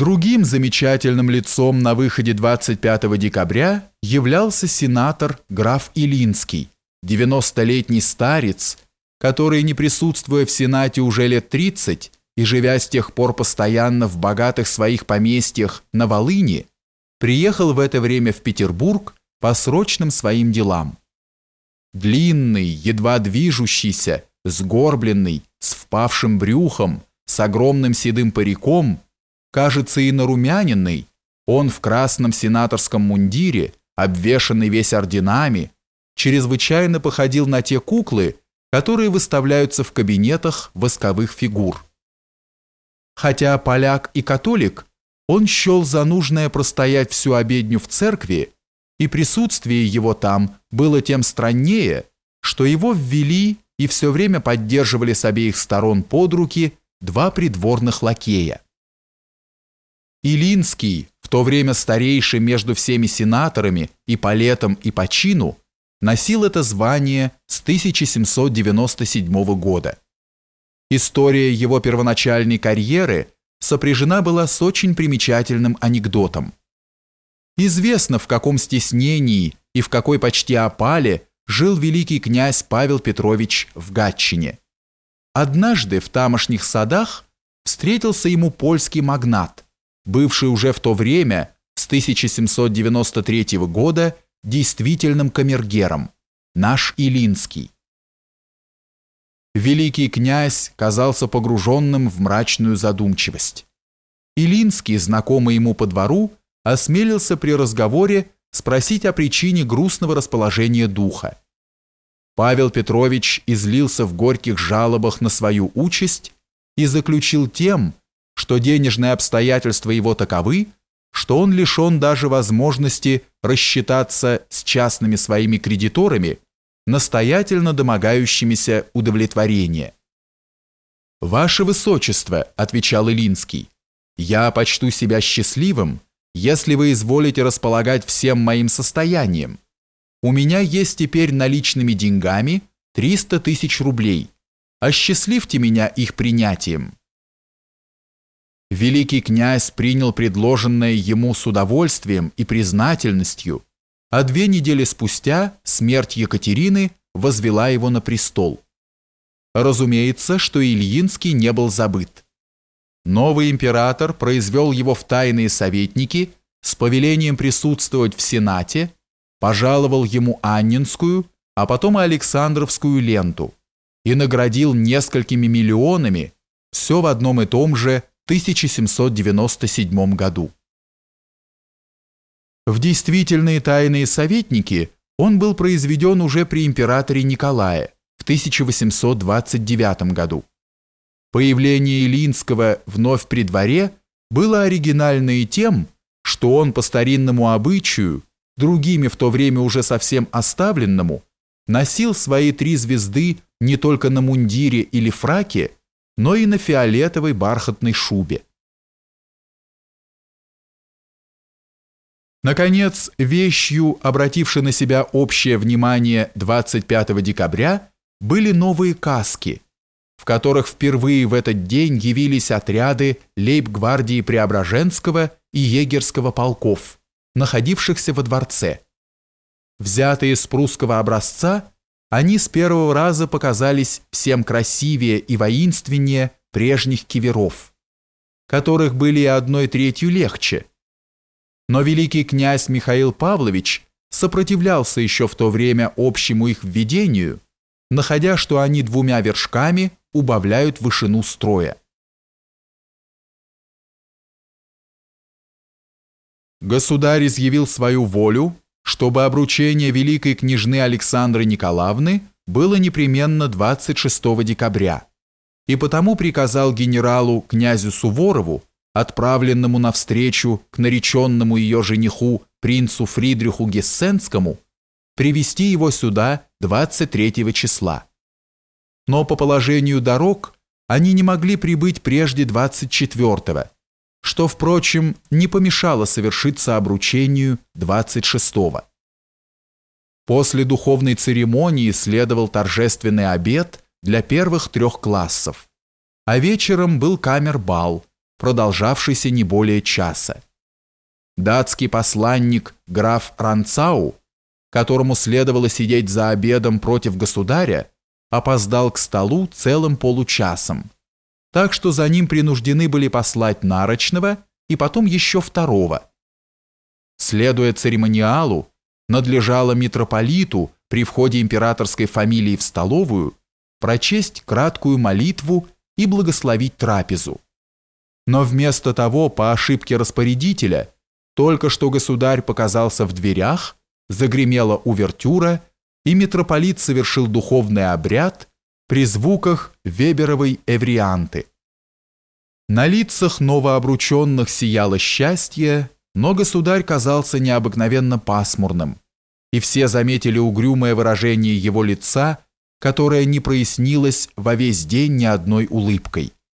Другим замечательным лицом на выходе 25 декабря являлся сенатор граф Илинский, 90-летний старец, который, не присутствуя в Сенате уже лет 30 и живя с тех пор постоянно в богатых своих поместьях на Волыни, приехал в это время в Петербург по срочным своим делам. Длинный, едва движущийся, сгорбленный, с впавшим брюхом, с огромным седым париком – кажется и нарумяненный, он в красном сенаторском мундире, обвешанный весь орденами, чрезвычайно походил на те куклы, которые выставляются в кабинетах восковых фигур. Хотя поляк и католик, он счел за нужное простоять всю обедню в церкви, и присутствие его там было тем страннее, что его ввели и все время поддерживали с обеих сторон под руки два придворных лакея. Илинский, в то время старейший между всеми сенаторами и по летам и по чину, носил это звание с 1797 года. История его первоначальной карьеры сопряжена была с очень примечательным анекдотом. Известно, в каком стеснении и в какой почти опале жил великий князь Павел Петрович в Гатчине. Однажды в тамошних садах встретился ему польский магнат – бывший уже в то время, с 1793 года, действительным камергером, наш Илинский. Великий князь казался погруженным в мрачную задумчивость. Илинский, знакомый ему по двору, осмелился при разговоре спросить о причине грустного расположения духа. Павел Петрович излился в горьких жалобах на свою участь и заключил тем, что денежные обстоятельства его таковы, что он лишен даже возможности рассчитаться с частными своими кредиторами, настоятельно домогающимися удовлетворения. «Ваше Высочество», — отвечал Илинский, — «я почту себя счастливым, если вы изволите располагать всем моим состоянием. У меня есть теперь наличными деньгами 300 тысяч рублей. Осчастливьте меня их принятием». Великий князь принял предложенное ему с удовольствием и признательностью, а две недели спустя смерть Екатерины возвела его на престол. Разумеется, что Ильинский не был забыт. Новый император произвел его в тайные советники с повелением присутствовать в Сенате, пожаловал ему Аннинскую, а потом и Александровскую ленту и наградил несколькими миллионами, все в одном и том же 1797 году. В действительные тайные советники он был произведен уже при императоре Николае в 1829 году. Появление Илинского вновь при дворе было оригинально и тем, что он по старинному обычаю, другими в то время уже совсем оставленному, носил свои три звезды не только на мундире или фраке, но и на фиолетовой бархатной шубе. Наконец, вещью, обратившей на себя общее внимание 25 декабря, были новые каски, в которых впервые в этот день явились отряды лейб-гвардии Преображенского и егерского полков, находившихся во дворце. Взятые с прусского образца, они с первого раза показались всем красивее и воинственнее прежних киверов, которых были одной третью легче. Но великий князь Михаил Павлович сопротивлялся еще в то время общему их введению, находя, что они двумя вершками убавляют вышину строя. Государь изъявил свою волю чтобы обручение великой княжны Александры Николаевны было непременно 26 декабря, и потому приказал генералу князю Суворову, отправленному навстречу к нареченному ее жениху принцу Фридриху Гессенскому, привести его сюда 23 числа. Но по положению дорог они не могли прибыть прежде 24 что, впрочем, не помешало совершиться обручению 26-го. После духовной церемонии следовал торжественный обед для первых трех классов, а вечером был камер-бал, продолжавшийся не более часа. Датский посланник граф Ранцау, которому следовало сидеть за обедом против государя, опоздал к столу целым получасом, так что за ним принуждены были послать нарочного и потом еще второго. Следуя церемониалу, надлежало митрополиту при входе императорской фамилии в столовую прочесть краткую молитву и благословить трапезу. Но вместо того, по ошибке распорядителя, только что государь показался в дверях, загремела увертюра, и митрополит совершил духовный обряд при звуках Веберовой эврианты. На лицах новообрученных сияло счастье, но государь казался необыкновенно пасмурным, и все заметили угрюмое выражение его лица, которое не прояснилось во весь день ни одной улыбкой.